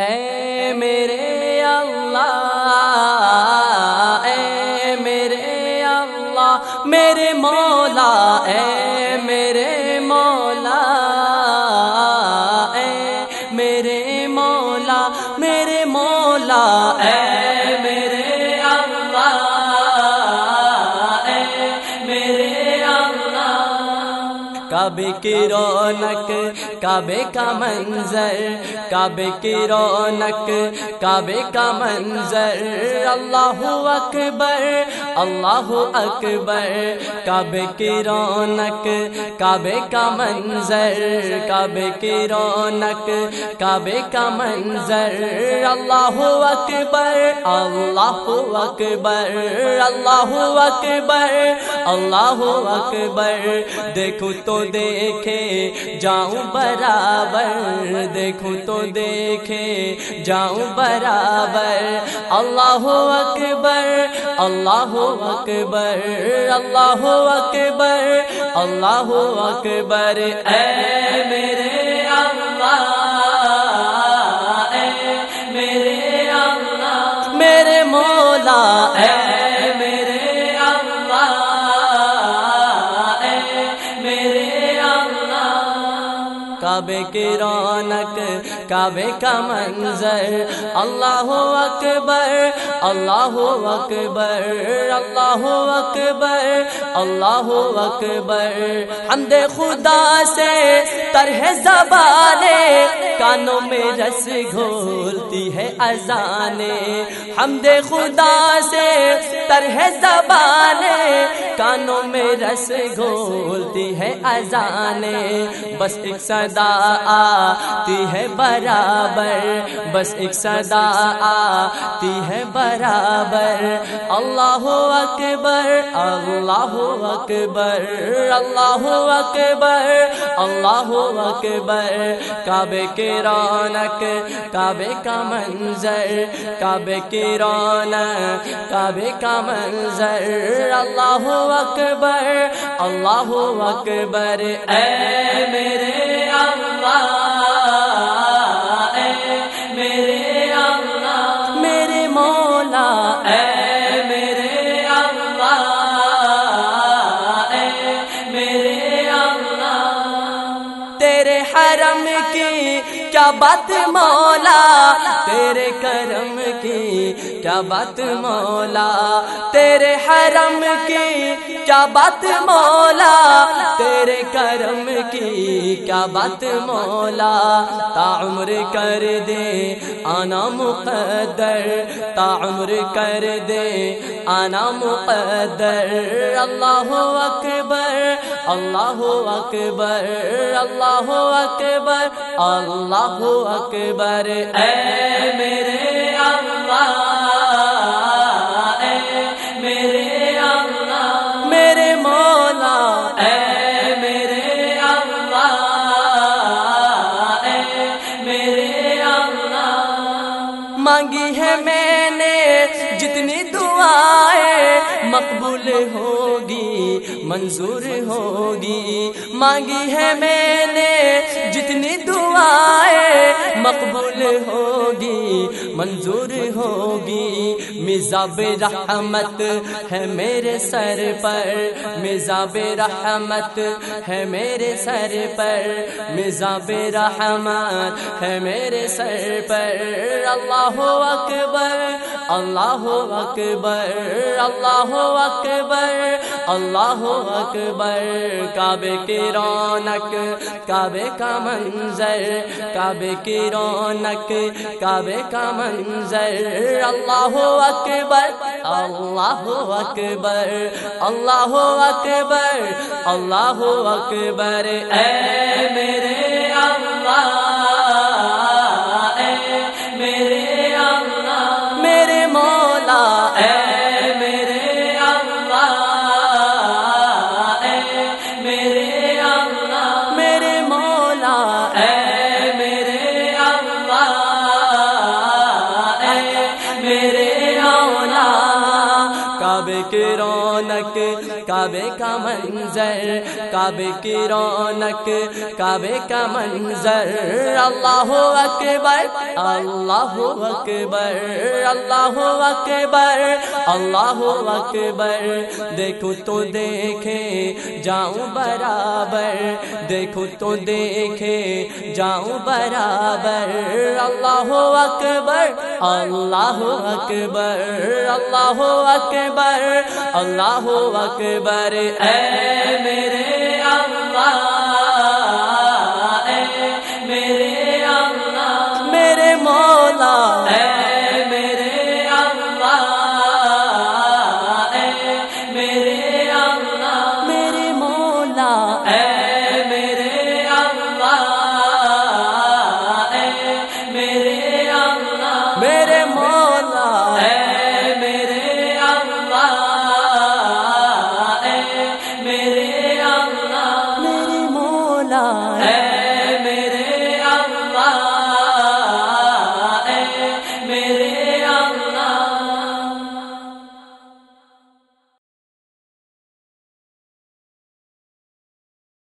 اے کعبے کی رونق، کعبے کا منظر، کعبے کی رونق، کعبے کا منظر۔ اللہ اکبر اللہ اکبر۔ کعبے کی رونق، کعبے کا منظر۔ کعبے کی رونق، کعبے کا منظر۔ اللہ اکبر اللہ اکبر اللہ اکبر اللہ اکبر۔ دیکھو تو دیکھے، جاؤں برابر، دیکھوں تو دیکھے، جاؤں برابر، اللہ اکبر اللہ اکبر اللہ اکبر اللہ اکبر، اے میرے اللہ۔ کعبے کی رونق، کعبے کا منظر۔ اللہ اکبر اللہ اکبر اللہ اکبر اللہ اکبر۔ حمد خدا سے طرح زبانے کانوں میں رس گھولتی ہے اذانے حمد خدا سے طرح زبانے کانوں میں رس گھولتی ہے اذانے بس ایک صدا آتی ہے برابر، بس ایک صدا آتی ہے برابر۔ اللہ اکبر اللہ اکبر اللہ اکبر اللہ اکبر۔ کعبے کی رونق، کعبے کا منظر، کعبے کی رونق، کعبے کا منظر۔ اللہ اکبر اللہ اکبر۔ اے میرے میرے مولا میرے حرم کی کیا بات مولا؟ تیرے کرم کی کیا بات مولا؟ تیرے حرم کی کیا بات مولا؟ تیرے کرم کی، کیا بات مولا؟ تا عمر کر دے، آنا مقدر۔ تا عمر کر دے، آنا مقدر۔ اللہ اکبر اللہ اکبر اللہ اکبر اللہ اکبر۔ اے میرے مانگی ہے میں نے جتنی دعائیں، مقبول ہوگی، منظور ہوگی۔ مانگی ہے میں نے جتنی دعائیں مقبول ہوگی، منظور ہوگی۔ مزاب رحمت ہے میرے سر پر مزاب رحمت ہے میرے سر پر مزاب رحمت ہے میرے سر پر۔ اللہ اکبر اللہ اکبر اللہ اکبر اللہ اکبر۔ کعبے کی رونق، کعبے کا منظر، کعبے کی رونق کعبے کا منظر اللہ اکبر اللہ اکبر اللہ اکبر اللہ اکبر اے کے رونق، کعبے کا منظر، کعبے کی رونق، کعبے کا منظر۔ اللہ اکبر اللہ اکبر اللہ اکبر اللہ اکبر۔ دیکھو تو دیکھے، جاؤں برابر۔ دیکھو تو دیکھے، جاؤں برابر۔ اللہ اکبر اللہ اکبر اللہ اکبر۔ اکبر اللہ اکبر اے میرے اللہ میرے میرے مولا میرے میرے